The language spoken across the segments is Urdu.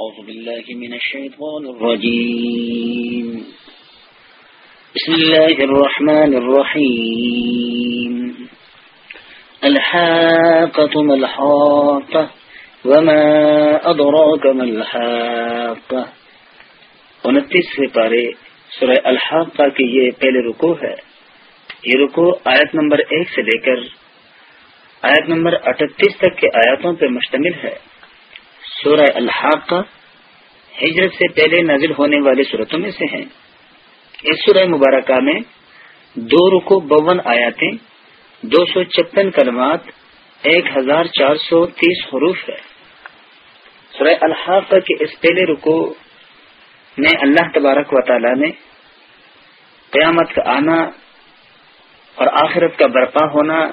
أعوذ بالله من الشيطان الرجيم. بسم الله الرحمن الرحيم. الحاقة ملحاقة وما أدراك ملحاقة انتیس سے پارے سورہ الحاقہ کی یہ پہلے رکو ہے. یہ رکو آیت نمبر ایک سے لے کر آیت نمبر اٹھتیس تک کے آیاتوں پر مشتمل ہے. سورہ الحاق ہجرت سے پہلے نازل ہونے والی صورتوں میں سے ہیں۔ اس سورہ مبارکہ میں دو رکو بون آیاتیں، دو سو چپن کلمات، ایک ہزار چار سو تیس حروف ہے۔ سورہ الحاق کے اس پہلے رکو میں اللہ تبارک و تعالی نے قیامت کا آنا اور آخرت کا برپا ہونا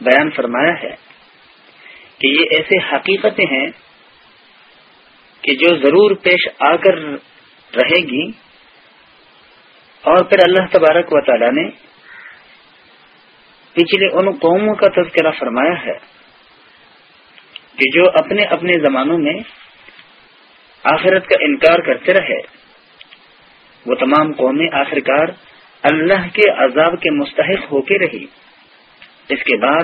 بیان فرمایا ہے کہ یہ ایسے حقیقتیں ہیں کہ جو ضرور پیش آ کر رہے گی اور پھر اللہ تبارک و تعالی نے پچھلے ان قوموں کا تذکرہ فرمایا ہے کہ جو اپنے اپنے زمانوں میں آخرت کا انکار کرتے رہے، وہ تمام قومیں آخرکار اللہ کے عذاب کے مستحق ہو کے رہی۔ اس کے بعد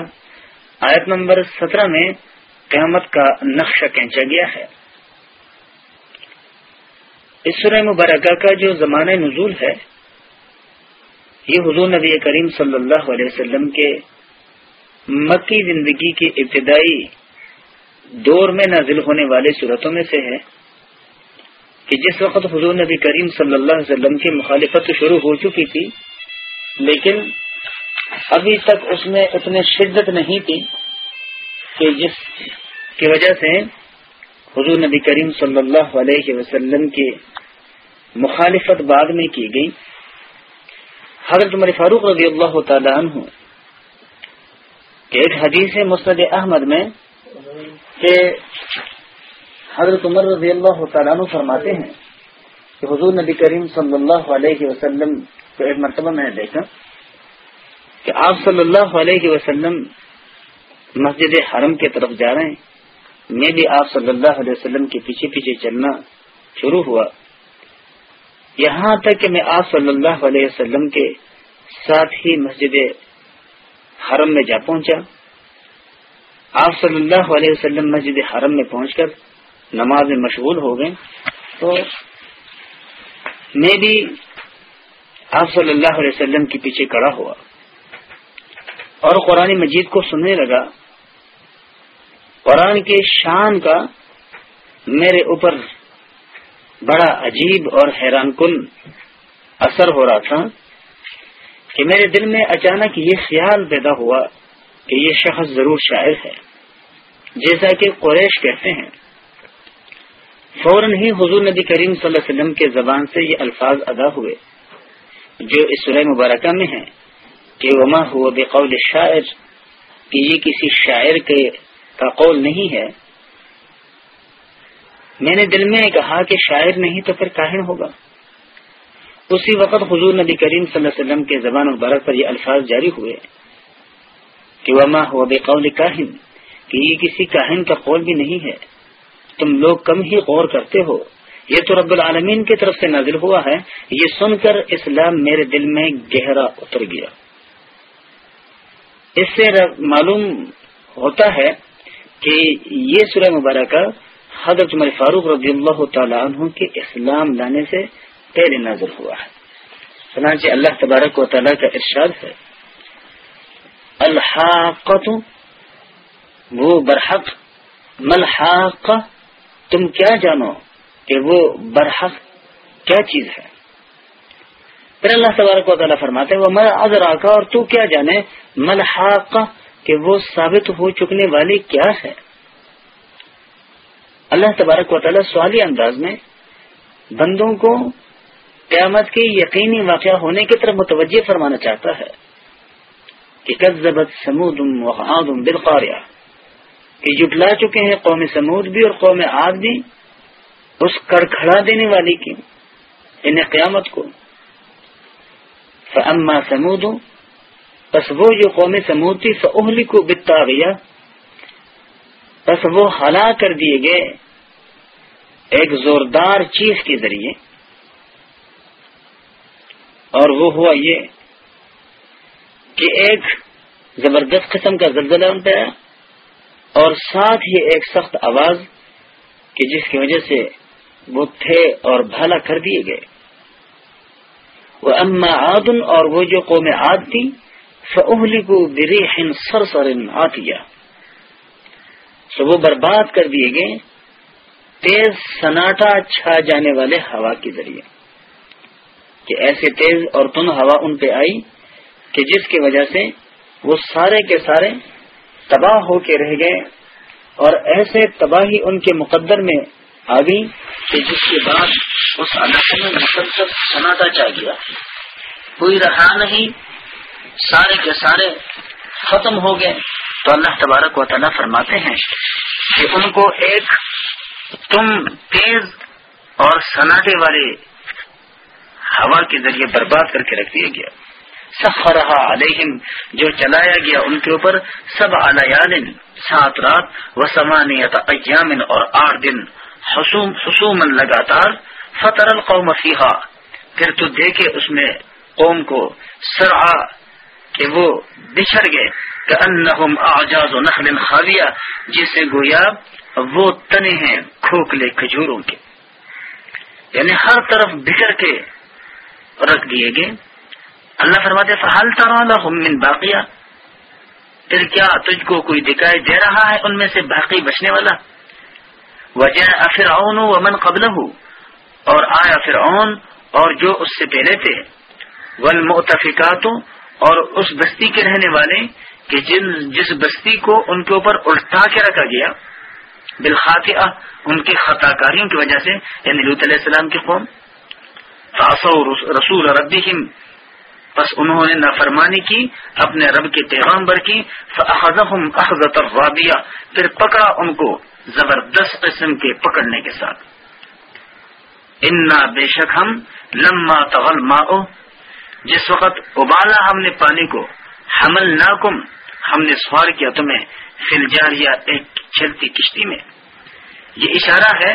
آیت نمبر سترہ میں قیامت کا نقشہ کھینچا گیا ہے۔ اس سورہ مبارکہ کا جو زمانہ نزول ہے، یہ حضور نبی کریم صلی اللہ علیہ وسلم کے مکی زندگی کی ابتدائی دور میں نازل ہونے والے صورتوں میں سے ہے کہ جس وقت حضور نبی کریم صلی اللہ علیہ وسلم کی مخالفت شروع ہو چکی تھی، لیکن ابھی تک اس میں اتنی شدت نہیں تھی کہ جس کی وجہ سے حضور نبی کریم صلی اللہ علیہ وسلم کی مخالفت بعد میں کی گئی۔ حضرت عمر فاروق رضی اللہ تعالیٰ عنہ کہ ایک حدیث مسند احمد میں کہ حضرت عمر رضی اللہ تعالیٰ عنہ فرماتے ہیں کہ حضور نبی کریم صلی اللہ علیہ وسلم کو ایک مرتبہ میں نے دیکھا کہ آپ صلی اللہ علیہ وسلم مسجد حرم کی طرف جا رہے ہیں۔ میں بھی آپ صلی اللہ علیہ وسلم کے پیچھے پیچھے چلنا شروع ہوا۔ یہاں تک کہ میں آپ صلی اللہ علیہ وسلم کے ساتھ ہی مسجد حرم میں جا پہنچا۔ آپ صلی اللہ علیہ وسلم مسجد حرم میں پہنچ کر نماز میں مشغول ہو گئے۔ تو میں بھی آپ صلی اللہ علیہ وسلم کے پیچھے کڑا ہوا اور قرآن مجید کو سننے لگا۔ قرآن کے شان کا میرے اوپر بڑا عجیب اور حیران کن اثر ہو رہا تھا کہ میرے دل میں اچانک یہ خیال پیدا ہوا کہ یہ شخص ضرور شاعر ہے۔ جیسا کہ قریش کہتے ہیں، فوراً ہی حضور نبی کریم صلی اللہ علیہ وسلم کے زبان سے یہ الفاظ ادا ہوئے، جو اس سورہ مبارکہ میں ہیں کہ وما ہوا بقول شاعر کہ یہ کسی شاعر کے کا قول نہیں ہے۔ میں نے دل میں کہا کہ شاعر نہیں تو پھر کاہن ہوگا۔ اسی وقت حضور نبی کریم صلی اللہ علیہ وسلم کے زبان مبارک پر یہ الفاظ جاری ہوئے کہ وما ہوا بقول کاہن کہ یہ کسی کاہن کا قول بھی نہیں ہے۔ تم لوگ کم ہی غور کرتے ہو۔ یہ تو رب العالمین کی طرف سے نازل ہوا ہے۔ یہ سن کر اسلام میرے دل میں گہرا اتر گیا۔ اس سے معلوم ہوتا ہے کہ یہ سورہ مبارکہ حضرت عمر فاروق رضی اللہ تعالیٰ عنہ کے اسلام لانے سے پہلے نظر ہوا ہے۔ چنانچہ اللہ تبارک و تعالیٰ کا ارشاد ہے الحاقت وہ برحق ملحاق تم کیا جانو کہ وہ برحق کیا چیز ہے؟ پھر اللہ تبارک و تعالیٰ فرماتے وہ میں کا اور تو کیا جانے؟ ملحاق کہ وہ ثابت ہو چکنے والی کیا ہے اللہ تبارک و تعالیٰ سوالی انداز میں بندوں کو قیامت کے یقینی واقعہ ہونے کی طرف متوجہ فرمانا چاہتا ہے کہ کذبت سمود وعاد بالقاریہ کہ جٹلا چکے ہیں قوم سمود بھی اور قوم عاد بھی اس کڑکھڑا دینے والی کی انہیں قیامت کو۔ فاما سمود بس وہ جو قوم سمود تھی فہلی کو بتا گیا بس وہ ہلا کر دیے گئے ایک زوردار چیخ کے ذریعے۔ اور وہ ہوا یہ کہ ایک زبردست قسم کا زلزلہ ان پہ آیا اور ساتھ ہی ایک سخت آواز کہ جس کی وجہ سے وہ تھے اور بھالا کر دیے گئے۔ وہ اما عادن اور وہ جو قوم عاد تھی فہلی کو بریحن سر سر آتیا سو وہ برباد کر دیے گئے، تیز سناٹا چھا جانے والے ہوا کے ذریعے۔ کہ ایسے تیز اور تن ہوا ان پہ آئی کہ جس کی وجہ سے وہ سارے کے سارے تباہ ہو کے رہ گئے اور ایسے تباہی ان کے مقدر میں آ گئی کہ جس کے بعد اس علاقے میں مسلسل سناٹا چاہ گیا۔ کوئی رہا نہیں سارے کے سارے ختم ہو گئے۔ تو اللہ تبارک و تعالیٰ فرماتے ہیں کہ ان کو ایک تم تیز اور سناٹے والے ہوا کے ذریعے برباد کر کے رکھ دیا گیا۔ سخرها علیہم، جو چلایا گیا ان کے اوپر سب علیال سات رات و سمانیت ایام اور آٹھ دن۔ حسوم لگاتار فطر القوم فیحا پھر تو دیکھے اس میں قوم کو سرعا کہ وہ بچھڑ گئے۔ کہ انہم اعجاز و نخل خاویہ، جسے گویا وہ تنے ہیں کھوکھلے کھجوروں کے۔ یعنی ہر طرف بکھر کے رکھ دیے گئے۔ اللہ فرماتے فحال تارا من باقیہ پھر کیا تجھ کو کوئی دکھائی دے رہا ہے ان میں سے باقی بچنے والا؟ وجہ فرعون و من قبل اور آیا فرعون اور جو اس سے پہلے تھے۔ والمؤتفقات اور اس بستی کے رہنے والے کہ جن جس بستی کو ان کے اوپر الٹا کے رکھا گیا، بالخاطئہ ان کی خطا کاریوں کی وجہ سے یعنی لوت علیہ السلام کی قوم رسول ربهم بس انہوں نے نافرمانی کی، اپنے رب کے پیغام کی فاخذهم پھر پکڑا ان کو زبردست قسم کے پکڑنے کے ساتھ۔ انا بے شک ہم لما تغل ماؤ جس وقت ابالا ہم نے پانی کو، حمل ناکم ہم نے سوار کیا تمہیں فل جاریا ایک چلتی کشتی میں۔ یہ اشارہ ہے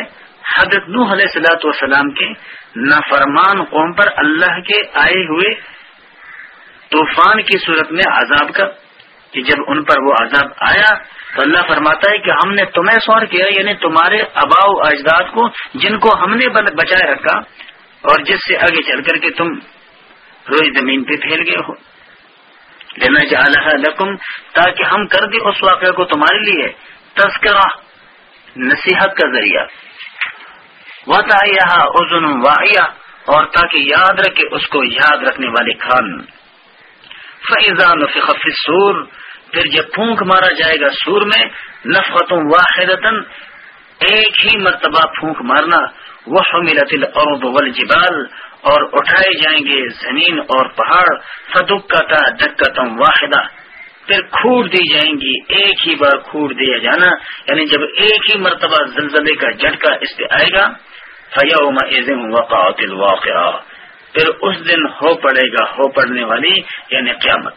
حضرت نوح علیہ سلاۃ والسلام کے نافرمان قوم پر اللہ کے آئے ہوئے طوفان کی صورت میں عذاب کا، کہ جب ان پر وہ عذاب آیا تو اللہ فرماتا ہے کہ ہم نے تمہیں سوار کیا یعنی تمہارے اباؤ اجداد کو، جن کو ہم نے بچائے رکھا، اور جس سے آگے چل کر کے تم روئی زمین پہ پھیل گئے ہو۔ لینا جا لکم تاکہ ہم کر دیں اس واقعہ کو تمہارے لیے۔ تذکرہ، نصیحت کا ذریعہ۔ ازن واحیہ اور تاکہ یاد رکھے اس کو یاد رکھنے والے کھان۔ فیضان سور پھر جب پھونک مارا جائے گا سور میں نفقتوں واحد ایک ہی مرتبہ پھونک مارنا۔ وہ ملت الارض والجبال اور اٹھائے جائیں گے زمین اور پہاڑ، فدکتا دکتم واحدہ۔ پھر کھوٹ دی جائیں گی، ایک ہی بار کھوٹ دیا جانا۔ یعنی جب ایک ہی مرتبہ زلزلے کا جھٹکا اس پہ آئے گا فیوم عزم وقعت الواقع پھر اس دن ہو پڑے گا، ہو پڑنے والی یعنی قیامت۔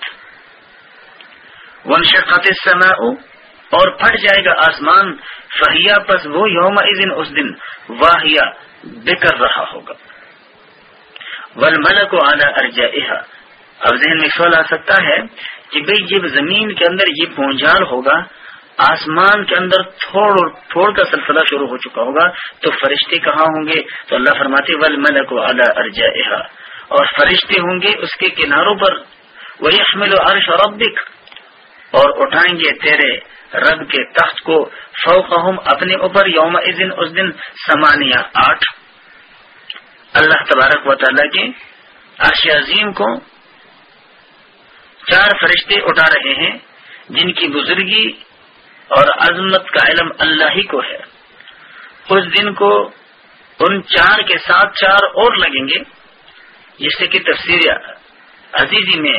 ونشقت السماء، اور پھٹ جائے گا آسمان۔ فہیا پس وہ یوم اس دن، واہیا بکر رہا ہوگا۔ ول مل کو آنا ارجا اب ذہن میں سوال آ سکتا ہے کہ بھئی جب زمین کے اندر یہ پونجال ہوگا، آسمان کے اندر تھوڑ تھوڑ کا سلسلہ شروع ہو چکا ہوگا، تو فرشتے کہاں ہوں گے؟ تو اللہ فرماتے ول مل کو اعلیٰ ارجا اور فرشتے ہوں گے اس کے کناروں پر۔ وہی احمل و عرش اور اور اٹھائیں گے تیرے رب کے تخت کو فوقہم اپنے اوپر یوم اس دن سمانیہ آٹھ۔ اللہ تبارک و تعالیٰ کے عرش عظیم کو چار فرشتے اٹھا رہے ہیں، جن کی بزرگی اور عظمت کا علم اللہ ہی کو ہے۔ اس دن کو ان چار کے ساتھ چار اور لگیں گے، جس سے کہ تفسیر عزیزی میں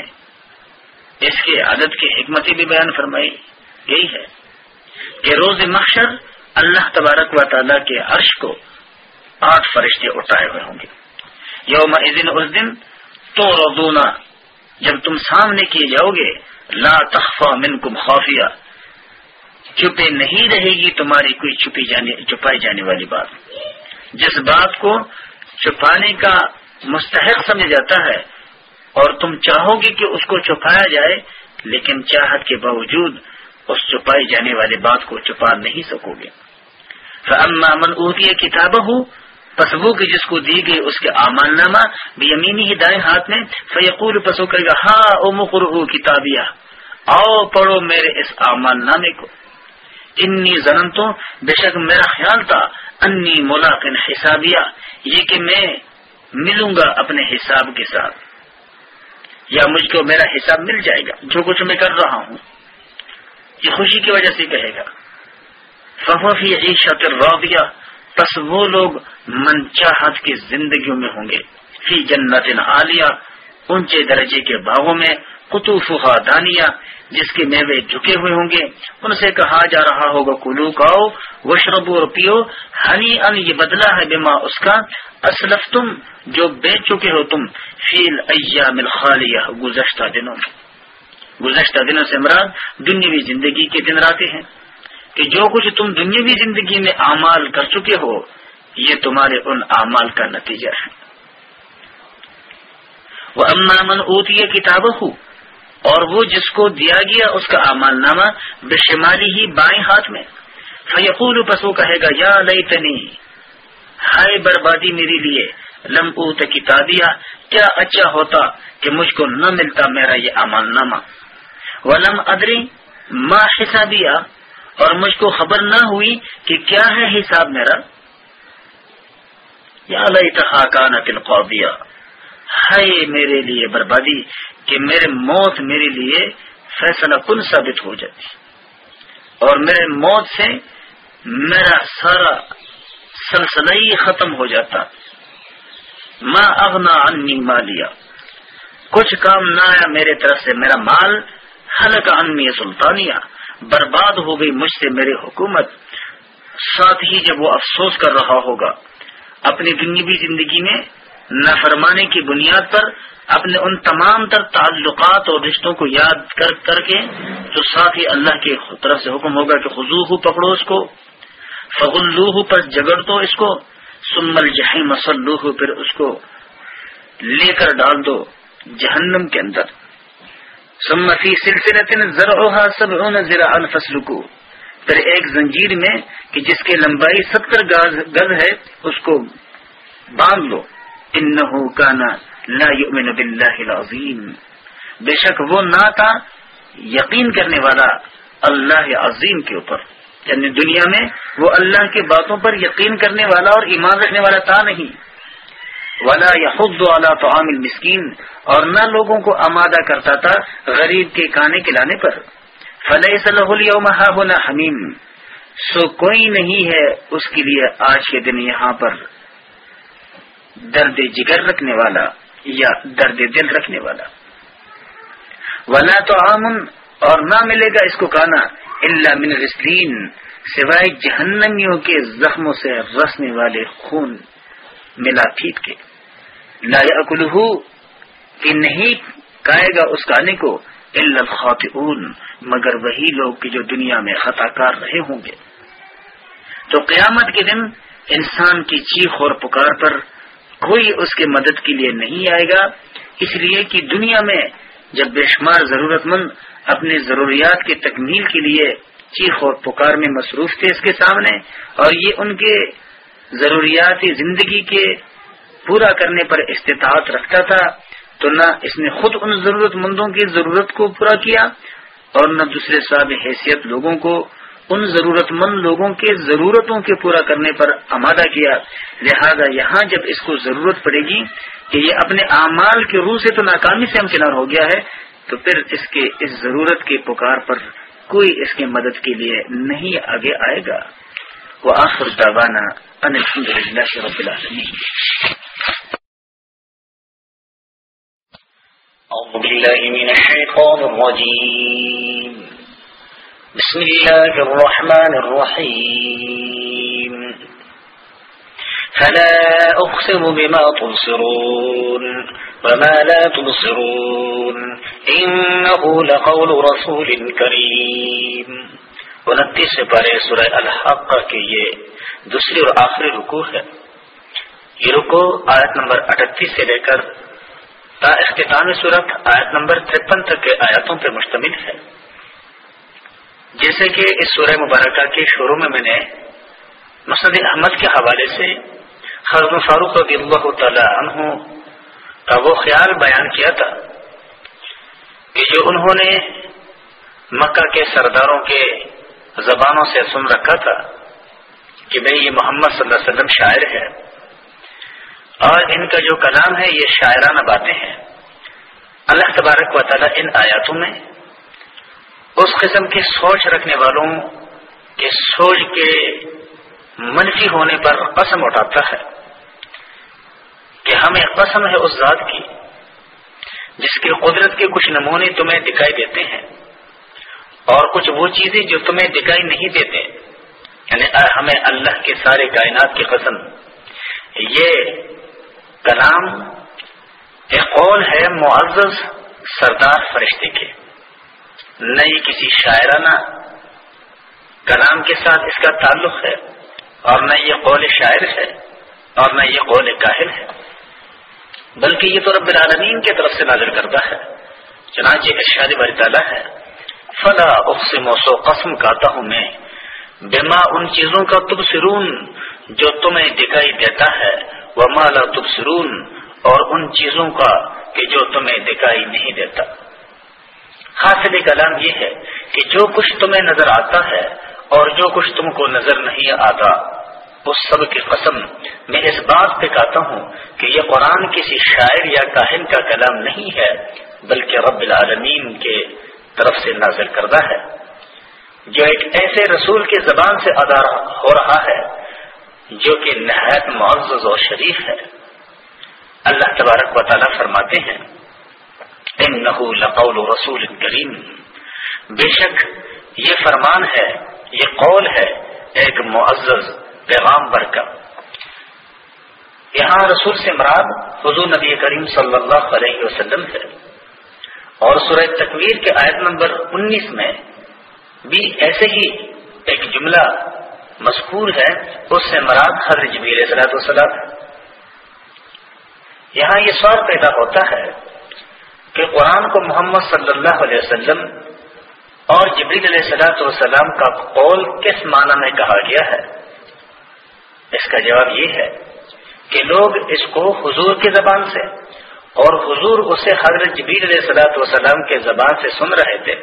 اس کے عدد کی حکمتیں بھی بیان فرمائی گئی ہے کہ روز محشر اللہ تبارک و تعالیٰ کے عرش کو آٹھ فرشتے اٹھائے ہوئے ہوں گے۔ یوم اس دن تو ردونا جب تم سامنے کیے جاؤ گے، لا تخفا منکم خافیہ، چھپے نہیں رہے گی تمہاری کوئی چھپی جانے چھپائی جانے والی بات۔ جس بات کو چھپانے کا مستحق سمجھا جاتا ہے، اور تم چاہو گے کہ اس کو چھپایا جائے، لیکن چاہت کے باوجود اس چھپائی جانے والی بات کو چھپا نہیں سکو گے۔ من اوتی کتاب ہوں پسبو کی جس کو دی گئی اس کے امان نامہ بھی ہی دائیں ہاتھ میں، فیقول پسو کرے گا ہاں او مخر کتابیا آؤ پڑھو میرے اس امان نامے کو۔ انی زنن تو بے شک میرا خیال تھا، انی ملاقن حسابیہ، یہ کہ میں ملوں گا اپنے حساب کے ساتھ۔ یا مجھ کو میرا حساب مل جائے گا، جو کچھ میں کر رہا ہوں۔ یہ خوشی کی وجہ سے کہے گا۔ فہوفی عیشت راویہ پس وہ لوگ من چاہت کی زندگیوں میں ہوں گے۔ فی جنت عالیہ، اونچے درجے کے باغوں میں قطوف دانیہ، جس کے میوے جھکے ہوئے ہوں گے۔ ان سے کہا جا رہا ہوگا، کلو کاؤ وشرب اور پیو۔ ہنی ان، یہ بدلا ہے بیما اس کا۔ اسلف تم جو بیچ چکے ہو تم۔ فیل ایام الخالیہ، گزشتہ دنوں میں۔ گزشتہ دنوں سے مراد دنیاوی زندگی کے دن راتے ہیں۔ کہ جو کچھ تم دنیاوی زندگی میں اعمال کر چکے ہو، یہ تمہارے ان اعمال کا نتیجہ ہے۔ وہ امن اوتی کتاب ہو اور وہ جس کو دیا گیا اس کا اعمال نامہ بشمالی ہی بائیں ہاتھ میں۔ فیقول پسو کہے گا، یا لئی تنی ہائے بربادی میرے لیے، لم اوت کتابیا کیا اچھا ہوتا کہ مجھ کو نہ ملتا میرا یہ اعمال نامہ۔ ولم ادری ماں حسابیہ اور مجھ کو خبر نہ ہوئی کہ کیا ہے حساب میرا؟ یا قوبیہ ہے میرے لیے بربادی کہ میرے موت میرے لیے فیصلہ کن ثابت ہو جاتی۔ اور میرے موت سے میرا سارا سلسلہ ہی ختم ہو جاتا۔ ماں اغنا انی مالیا کچھ کام نہ آیا میرے طرف سے، میرا مال حلق انی سلطانیہ۔ برباد ہو گئی مجھ سے میری حکومت۔ ساتھ ہی جب وہ افسوس کر رہا ہوگا، اپنی دنیاوی زندگی میں نافرمانے کی بنیاد پر اپنے ان تمام تر تعلقات اور رشتوں کو یاد کر کر کے جو ساتھ ہی اللہ کی طرف سے حکم ہوگا کہ خزو پکڑو اس کو فغلوہ پر جگڑ دو اس کو سمل جہی مسلوح پھر اس کو لے کر ڈال دو جہنم کے اندر۔ سمفی سلسلہ فصل کو پھر ایک زنجیر میں کہ جس کی لمبائی ستر گز ہے، اس کو باندھ لو۔ ان کا لا یؤمن باللہ العظیم۔ بے شک وہ نہ تھا یقین کرنے والا اللہ عظیم کے اوپر۔ یعنی دنیا میں وہ اللہ کی باتوں پر یقین کرنے والا اور ایمان رکھنے والا تھا نہیں۔ ولا یا خود والا تو عامل مسکین اور نہ لوگوں کو آمادہ کرتا تھا غریب کے کانے کلانے پر۔ فلح صلاح ہونا حمیم سو کوئی نہیں ہے اس کے لیے آج کے دن یہاں پر درد جگر رکھنے والا یا درد دل رکھنے والا۔ ولا تو آمن اور نہ ملے گا اس کو کانا اللہ من غسلین سوائے جہنمیوں کے زخموں سے رسنے والے خون ملا پیٹ کے۔ لا اکلو کہ نہیں کہے گا اس گانے کو الخاطئون، مگر وہی لوگ جو دنیا میں خطا کار رہے ہوں گے۔ تو قیامت کے دن انسان کی چیخ اور پکار پر کوئی اس کے مدد کے لیے نہیں آئے گا۔ اس لیے کہ دنیا میں جب بے شمار ضرورت مند اپنے ضروریات کی تکمیل کے لیے چیخ اور پکار میں مصروف تھے اس کے سامنے، اور یہ ان کے ضروریات زندگی کے پورا کرنے پر استطاعت رکھتا تھا تو نہ اس نے خود ان ضرورت مندوں کی ضرورت کو پورا کیا اور نہ دوسرے صاحب حیثیت لوگوں کو ان ضرورت مند لوگوں کے ضرورتوں کے پورا کرنے پر آمادہ کیا۔ لہذا یہاں جب اس کو ضرورت پڑے گی کہ یہ اپنے اعمال کے روح سے تو ناکامی سے امکنار ہو گیا ہے، تو پھر اس کے اس ضرورت کے پکار پر کوئی اس کی مدد کے لیے نہیں آگے آئے گا۔ وہ آخر داوانہ الحمد للہ رب العالمین۔ أعوذ بالله من الشيطان الرجيم. بسم الله الرحمن الرحيم. فلا أقسم بما تبصرون وما لا تبصرون. إنه لقول رسول كريم. ونتیس پارے سورہ الحق کے یہ دوسری اور آخری رکو ہے. یہ رکو آیت نمبر اٹھتیس سے لے کر تا اختتام صورت آیت نمبر ترپن تک کے آیاتوں پر مشتمل ہے۔ جیسے کہ اس سورہ مبارکہ کے شروع میں میں نے مسد احمد کے حوالے سے حضرت فاروق رضی اللہ تعالی عنہ کا وہ خیال بیان کیا تھا کہ جو انہوں نے مکہ کے سرداروں کے زبانوں سے سن رکھا تھا کہ بھائی یہ محمد صلی اللہ علیہ وسلم شاعر ہے۔ اور ان کا جو کلام ہے یہ شاعرانہ باتیں ہیں۔ اللہ تبارک و تعالیٰ ان آیاتوں میں اس قسم کی سوچ رکھنے والوں کے سوچ کے منفی ہونے پر قسم اٹھاتا ہے کہ ہمیں قسم ہے اس ذات کی جس کی قدرت کے کچھ نمونے تمہیں دکھائی دیتے ہیں اور کچھ وہ چیزیں جو تمہیں دکھائی نہیں دیتے۔ یعنی ہمیں اللہ کے سارے کائنات کی قسم، یہ کلام ایک قول ہے معزز سردار فرشتے کے۔ نہ یہ کسی شاعرانہ کلام کے ساتھ اس کا تعلق ہے اور نہ یہ قول شاعر ہے اور نہ یہ قول کاہل ہے۔ بلکہ یہ تو رب العالمین کی طرف سے نازل کرتا ہے۔ چنانچہ ارشاد بری تعالیٰ ہے، فلا اقسم سو قسم کہتا ہوں میں، بما ان چیزوں کا تبصرون جو تمہیں دکھائی دیتا ہے۔ وہ مالا تبصرون، اور ان چیزوں کا کہ جو تمہیں دکھائی نہیں دیتا۔ حاصل کلام یہ ہے کہ جو کچھ تمہیں نظر آتا ہے اور جو کچھ تم کو نظر نہیں آتا، اس سب کی قسم میں اس بات پہ کہتا ہوں کہ یہ قرآن کسی شاعر یا کاہن کا کلام نہیں ہے، بلکہ رب العالمین کے طرف سے نازل کردہ ہے۔ جو ایک ایسے رسول کے زبان سے ادا ہو رہا ہے جو کہ نہایت معزز اور شریف ہے۔ اللہ تبارک و تعالیٰ فرماتے ہیں، انہو لقول رسول کریم۔ بے شک یہ فرمان ہے، یہ قول ہے ایک معزز پیغام بر کا۔ یہاں رسول سے مراد حضور نبی کریم صلی اللہ علیہ وسلم ہے۔ اور سورہ تکویر کے آیت نمبر انیس میں بھی ایسے ہی ایک جملہ مذکور ہے، اس سے مراد ہر جبیر صلاحت وسلام یہاں یہ سوال پیدا ہوتا ہے کہ قرآن کو محمد صلی اللہ علیہ وسلم اور جبریل علیہ صلاحت والسلام کا قول کس معنی میں کہا گیا ہے؟ اس کا جواب یہ ہے کہ لوگ اس کو حضور کی زبان سے اور حضور اسے حضرت جبیر علیہ صلاحت وسلام کے زبان سے سن رہے تھے۔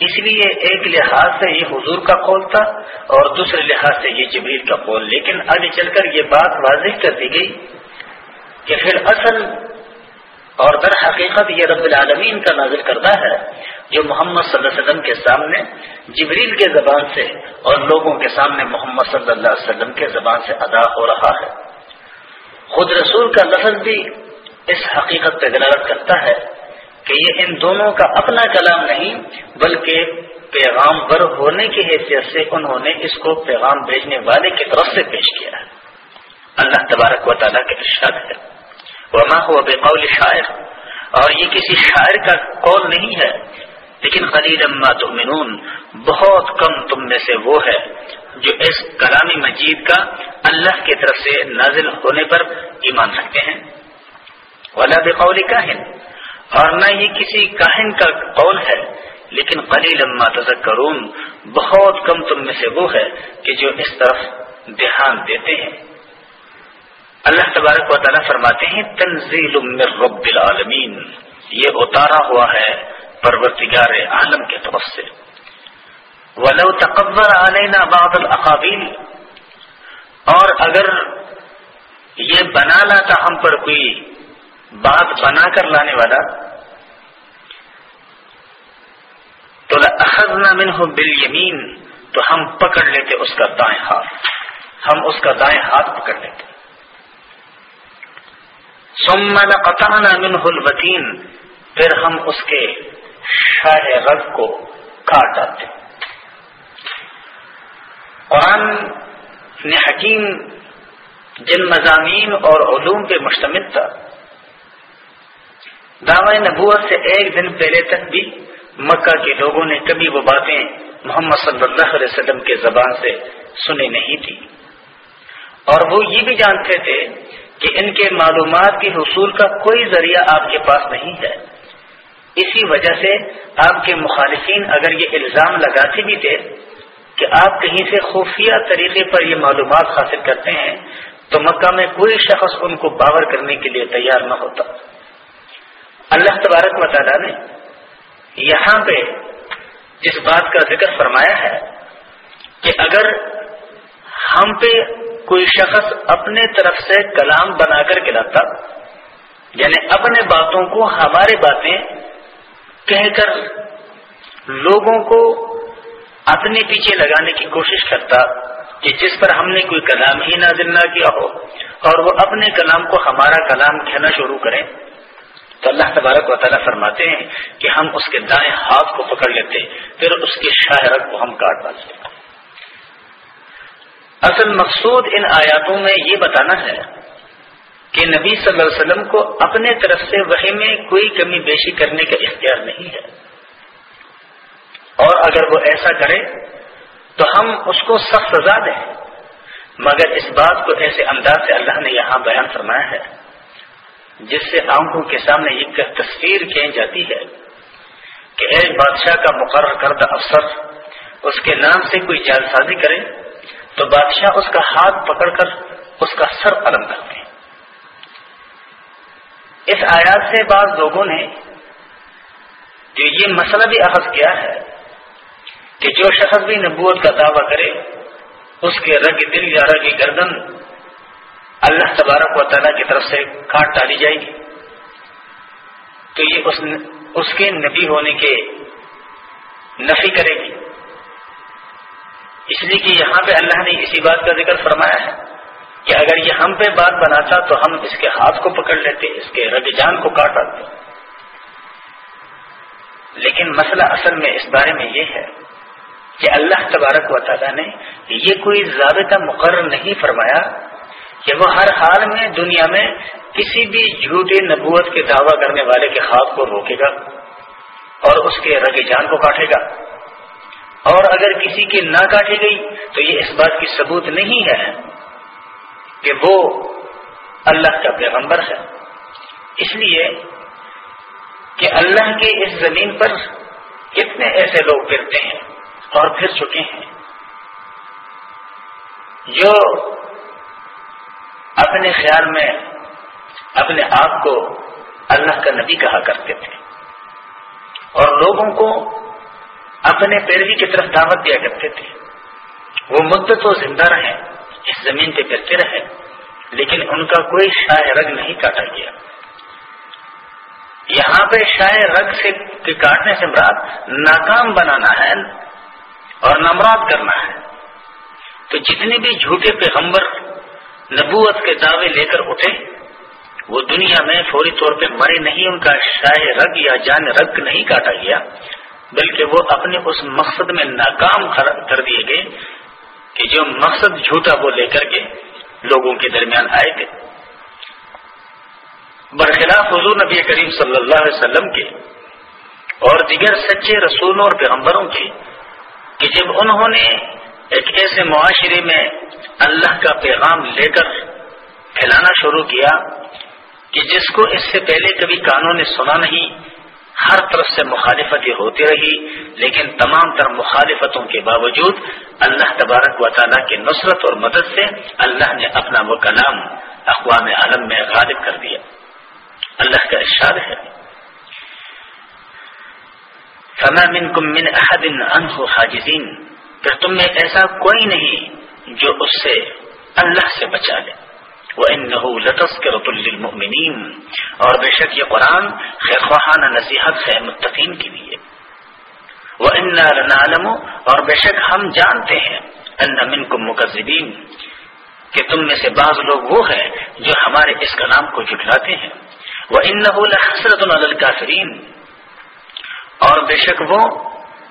اس لیے ایک لحاظ سے یہ حضور کا قول تھا اور دوسرے لحاظ سے یہ جبیر کا قول، لیکن آگے چل کر یہ بات واضح کر دی گئی کہ پھر اصل اور در حقیقت یہ رب العالمین کا نازل کردہ ہے جو محمد صلی اللہ علیہ وسلم کے سامنے، جبریل کے زبان سے اور لوگوں کے سامنے محمد صلی اللہ علیہ وسلم کے زبان سے ادا ہو رہا ہے۔ خود رسول کا لفظ بھی اس حقیقت پہ دلالت کرتا ہے کہ یہ ان دونوں کا اپنا کلام نہیں، بلکہ پیغام بر ہونے کی حیثیت سے انہوں نے اس کو پیغام بھیجنے والے کی طرف سے پیش کیا ہے۔ اللہ تبارک و تعالیٰ کے ارشاد ہے۔ وما ہوا بے شاعر۔ اور یہ کسی شاعر کا قول نہیں ہے، لیکن خلیل اما تؤمنون۔ بہت کم تم میں سے وہ ہے جو اس کلامی مجید کا اللہ کی طرف سے نازل ہونے پر ایمان رکھتے ہیں۔ ولا بقول کاہن اور نہ یہ کسی کاہن کا قول ہے، لیکن قلیل اما تذکرون، بہت کم تم میں سے وہ ہے کہ جو اس طرف دھیان دیتے ہیں۔ اللہ تبارک و تعالیٰ فرماتے ہیں، تنزیل من رب العالمین۔ یہ اتارا ہوا ہے پرورتگار عالم کے طرف سے۔ ولو تقبر علینا بعض الاقابیل اور اگر یہ بنا لاتا ہم پر کوئی بات بنا کر لانے والا تو اخذنا منہ بالیمین تو ہم پکڑ لیتے اس کا دائیں ہاتھ۔ ہم اس کا دائیں ہاتھ پکڑ لیتے۔ ثم لقطعنا منہ الوتین پھر ہم اس کے شاہ رگ کو کاٹ ڈالتے۔ قرآن نے حکیم جن مضامین اور علوم پہ مشتمل تھا۔ دعوی نبوت سے ایک دن پہلے تک بھی مکہ کے لوگوں نے کبھی وہ باتیں محمد صلی اللہ علیہ وسلم کے زبان سے سنی نہیں تھی۔ اور وہ یہ بھی جانتے تھے کہ ان کے معلومات کے حصول کا کوئی ذریعہ آپ کے پاس نہیں ہے۔ اسی وجہ سے آپ کے مخالفین اگر یہ الزام لگاتے بھی تھے کہ آپ کہیں سے خفیہ طریقے پر یہ معلومات حاصل کرتے ہیں، تو مکہ میں کوئی شخص ان کو باور کرنے کے لیے تیار نہ ہوتا۔ اللہ تبارک و تعالیٰ نے یہاں پہ جس بات کا ذکر فرمایا ہے کہ اگر ہم پہ کوئی شخص اپنے طرف سے کلام بنا کر کے لاتا یعنی اپنے باتوں کو، ہمارے باتیں کہہ کر لوگوں کو اپنے پیچھے لگانے کی کوشش کرتا کہ جس پر ہم نے کوئی کلام ہی نازل نہ کیا ہو اور وہ اپنے کلام کو ہمارا کلام کہنا شروع کریں تو اللہ تبارک و تعالیٰ فرماتے ہیں کہ ہم اس کے دائیں ہاتھ کو پکڑ لیتے، پھر اس کے شاہرت کو ہم کاٹ ڈالتے۔ اصل مقصود ان آیاتوں میں یہ بتانا ہے کہ نبی صلی اللہ علیہ وسلم کو اپنے طرف سے وہی میں کوئی کمی بیشی کرنے کا اختیار نہیں ہے۔ اور اگر وہ ایسا کرے تو ہم اس کو سخت سزا دیں۔ مگر اس بات کو ایسے انداز سے اللہ نے یہاں بیان فرمایا ہے۔ جس سے آنکھوں کے سامنے ایک تصویر کھینچ جاتی ہے کہ ایک بادشاہ کا مقرر کردہ افسر، اس کے نام سے کوئی جال سازی کرے تو بادشاہ اس کا ہاتھ پکڑ کر اس کا سر قلم کرتے اس آیات سے بعض لوگوں نے جو یہ مسئلہ بھی اخذ کیا ہے کہ جو شخص بھی نبوت کا دعویٰ کرے، اس کے رگ دل یا رگ گردن اللہ تبارک و تعالیٰ کی طرف سے کاٹ ڈالی جائے گی۔ تو یہ اس اس کے نبی ہونے کے نفی کرے گی۔ اس لیے کہ یہاں پہ اللہ نے اسی بات کا ذکر فرمایا ہے کہ اگر یہ ہم پہ بات بناتا تو ہم اس کے ہاتھ کو پکڑ لیتے، اس کے رگ جان کو کاٹ ڈالتے۔ لیکن مسئلہ اصل میں اس بارے میں یہ ہے کہ اللہ تبارک و تعالیٰ نے یہ کوئی ضابطہ مقرر نہیں فرمایا کہ وہ ہر حال میں دنیا میں کسی بھی جھوٹے نبوت کے دعویٰ کرنے والے کے ہاتھ کو روکے گا اور اس کے رگ جان کو کاٹے گا۔ اور اگر کسی کی نہ کاٹی گئی تو یہ اس بات کی ثبوت نہیں ہے کہ وہ اللہ کا پیغمبر ہے۔ اس لیے کہ اللہ کے اس زمین پر کتنے ایسے لوگ پھرتے ہیں اور پھر چکے ہیں۔ جو اپنے خیال میں اپنے آپ کو اللہ کا نبی کہا کرتے تھے۔ اور لوگوں کو اپنے پیروی کی طرف دعوت دیا کرتے تھے۔ وہ مدت و زندہ رہے اس زمین پہ پھرتے رہے لیکن ان کا کوئی شاہ رگ نہیں کاٹا گیا۔ یہاں پہ شاہ رگ سے کاٹنے سے مراد ناکام بنانا ہے اور نمراد کرنا ہے۔ تو جتنے بھی جھوٹے پیغمبر نبوت کے دعوے لے کر اٹھے، وہ دنیا میں فوری طور پہ مرے نہیں، ان کا شاہ رگ یا جان رگ نہیں کاٹا گیا، بلکہ وہ اپنے اس مقصد میں ناکام کر دیے گئے کہ جو مقصد جھوٹا وہ لے کر کے لوگوں کے درمیان آئے تھے برخلاف حضور نبی کریم صلی اللہ علیہ وسلم کے اور دیگر سچے رسولوں اور پیغمبروں کے، کہ جب انہوں نے ایک ایسے معاشرے میں اللہ کا پیغام لے کر پھیلانا شروع کیا کہ جس کو اس سے پہلے کبھی کانوں نے سنا نہیں، ہر طرف سے مخالفتیں ہوتی رہی، لیکن تمام تر مخالفتوں کے باوجود اللہ تبارک و تعالیٰ کی نصرت اور مدد سے اللہ نے اپنا وہ کلام اقوام عالم میں غالب کر دیا۔ اللہ کا ارشاد ہے۔ فما منكم من احد عنه حاجزین پھر تم میں ایسا کوئی نہیں جو اس سے اللہ سے بچا لے۔ وَإِنَّهُ لَتَذْكِرَةٌ لِّلْمُؤْمِنِينَ۔ اور بے شک یہ قرآن خیر خواہانہ نصیحت ہے متقین کے لیے۔ وَإِنَّا لَنَعْلَمُ۔ اور بے شک ہم جانتے ہیں۔ أَنَّ مِنْكُمْ مُكَذِّبِينَ۔ کہ تم میں سے بعض لوگ وہ ہیں جو ہمارے اس کلام کو جھٹلاتے ہیں۔ وَإِنَّهُ لَحَسْرَةٌ عَلَى الْكَافِرِينَ۔ اور بے شک وہ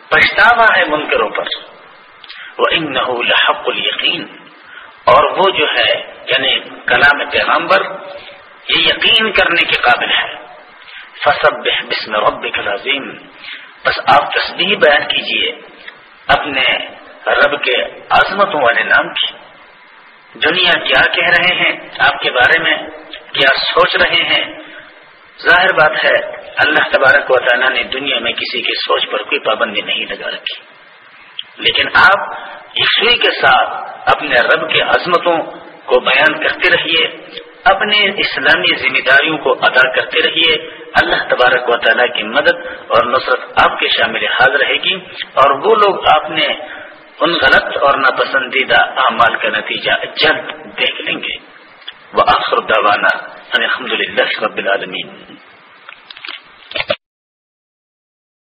پچھتاوا ہے منکروں پر۔ وَإِنَّهُ لَحَقُّ الْيَقِينَ اور وہ جو ہے یعنی کلام پیغامبر یہ یقین کرنے کے قابل ہے۔ فصب بسم رب عظیم بس آپ تصویر بیان کیجیے اپنے رب کے عظمتوں والے نام کی۔ دنیا کیا کہہ رہے ہیں، آپ کے بارے میں کیا سوچ رہے ہیں۔ ظاہر بات ہے، اللہ تبارک و تعالیٰ نے دنیا میں کسی کی سوچ پر کوئی پابندی نہیں لگا رکھی۔ لیکن آپ یکسوئی کے ساتھ اپنے رب کے عظمتوں کو بیان کرتے رہیے، اپنے اسلامی ذمہ داریوں کو ادا کرتے رہیے۔ اللہ تبارک و تعالیٰ کی مدد اور نصرت آپ کے شامل حال رہے گی۔ اور وہ لوگ آپ نے ان غلط اور ناپسندیدہ اعمال کا نتیجہ جلد دیکھ لیں گے۔ وہ آخر الحمد للہ رب العالمین۔